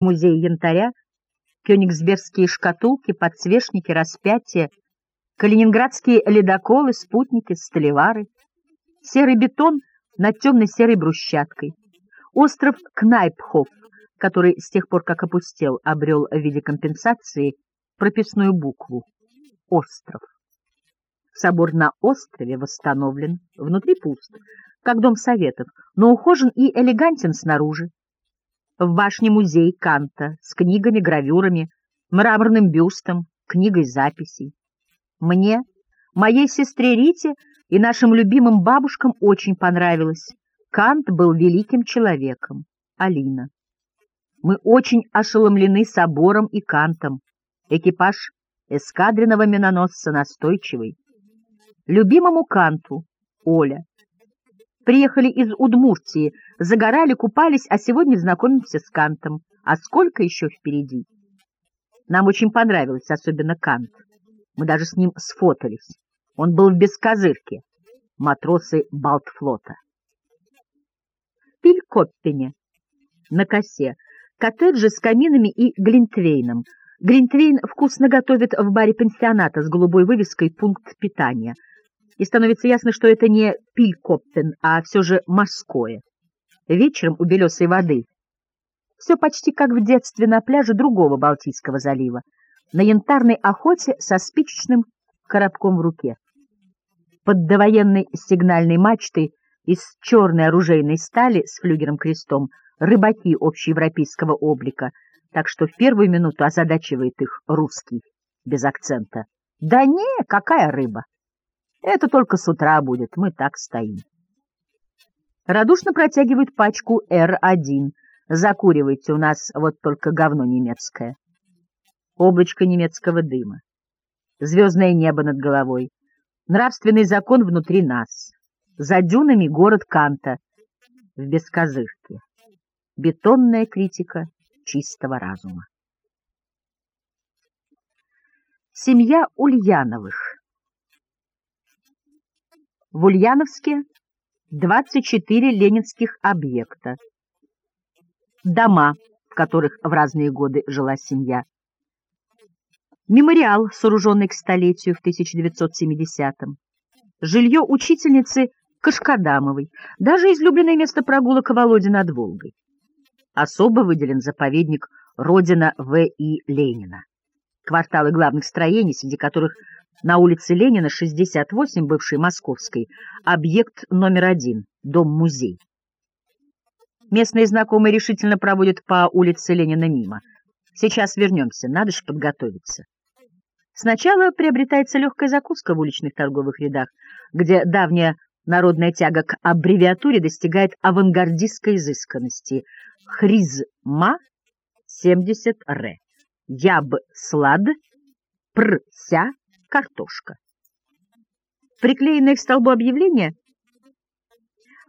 музей янтаря, кёнигсбергские шкатулки, подсвечники, распятия, калининградские ледоколы, спутники, столевары, серый бетон над темно-серой брусчаткой, остров Кнайпхоф, который с тех пор, как опустел, обрел в виде компенсации прописную букву «Остров». Собор на острове восстановлен, внутри пуст, как дом советов, но ухожен и элегантен снаружи. В башне музей Канта с книгами, гравюрами, мраморным бюстом, книгой записей. Мне, моей сестре Рите и нашим любимым бабушкам очень понравилось. Кант был великим человеком. Алина. Мы очень ошеломлены собором и Кантом. Экипаж эскадренного миноносца настойчивый. Любимому Канту. Оля. Приехали из Удмуртии, загорали, купались, а сегодня знакомимся с Кантом. А сколько еще впереди? Нам очень понравилось, особенно Кант. Мы даже с ним сфотались. Он был в бескозырке. Матросы Балтфлота. Пилькоппене. На косе. Коттеджи с каминами и глинтвейном. Глинтвейн вкусно готовят в баре пансионата с голубой вывеской «Пункт питания» и становится ясно, что это не Пилькоптен, а все же морское. Вечером у белесой воды все почти как в детстве на пляже другого Балтийского залива, на янтарной охоте со спичечным коробком в руке. Под довоенной сигнальной мачтой из черной оружейной стали с флюгером-крестом рыбаки общеевропейского облика, так что в первую минуту озадачивает их русский, без акцента. «Да не, какая рыба!» Это только с утра будет, мы так стоим. Радушно протягивают пачку Р-1. Закуривайте, у нас вот только говно немецкое. Облачко немецкого дыма. Звездное небо над головой. Нравственный закон внутри нас. За дюнами город Канта в бескозырке. Бетонная критика чистого разума. Семья Ульяновых в Ульяновске 24 ленинских объекта. Дома, в которых в разные годы жила семья. Мемориал, сооруженный к столетию в 1970-м. Жилье учительницы Кашкадамовой, даже излюбленное место прогулок Володи над Волгой. Особо выделен заповедник Родина В.И. Ленина. Кварталы главных строений, среди которых на улице Ленина, 68, бывшей Московской, объект номер один, дом-музей. Местные знакомые решительно проводят по улице Ленина мимо. Сейчас вернемся, надо же подготовиться. Сначала приобретается легкая закуска в уличных торговых рядах, где давняя народная тяга к аббревиатуре достигает авангардистской изысканности. Хризма 70 р, яб слад, прся картошка. Приклеенные к столбу объявления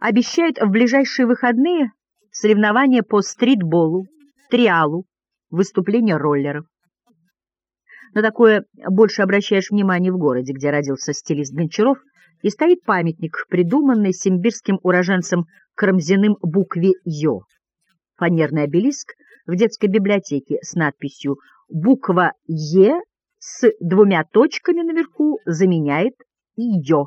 обещают в ближайшие выходные соревнования по стритболу, триалу, выступления роллеров. На такое больше обращаешь внимание в городе, где родился стилист Гончаров, и стоит памятник, придуманный симбирским уроженцем Карамзиным букве «Ё». Фанерный обелиск в детской библиотеке с надписью «Буква Е с двумя точками наверху заменяет ее.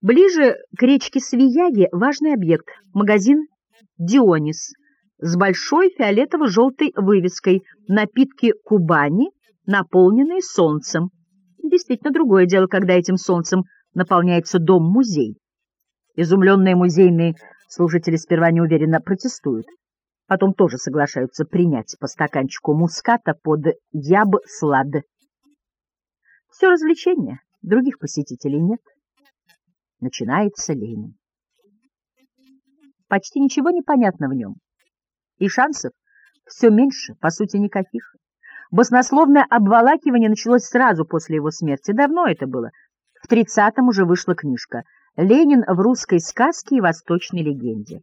Ближе к речке Свияги важный объект – магазин «Дионис» с большой фиолетово-желтой вывеской «Напитки Кубани, наполненные солнцем». Действительно, другое дело, когда этим солнцем наполняется дом-музей. Изумленные музейные служители сперва неуверенно протестуют потом тоже соглашаются принять по стаканчику муската под яб-слад. Все развлечение, других посетителей нет. Начинается Ленин. Почти ничего не понятно в нем. И шансов все меньше, по сути, никаких. Баснословное обволакивание началось сразу после его смерти. Давно это было. В тридцатом уже вышла книжка «Ленин в русской сказке и восточной легенде».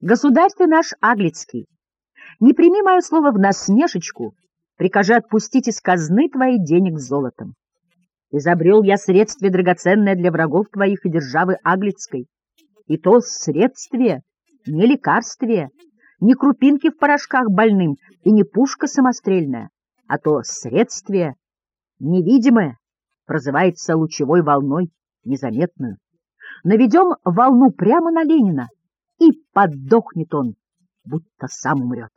Государь ты наш Аглицкий, не прими мое слово в насмешечку, прикажи отпустить из казны твои денег золотом. Изобрел я средствие драгоценное для врагов твоих и державы Аглицкой, и то средствие, не лекарствие, не крупинки в порошках больным и не пушка самострельная, а то средствие невидимое прозывается лучевой волной незаметную. Наведем волну прямо на Ленина, и подохнет он, будто сам умрет.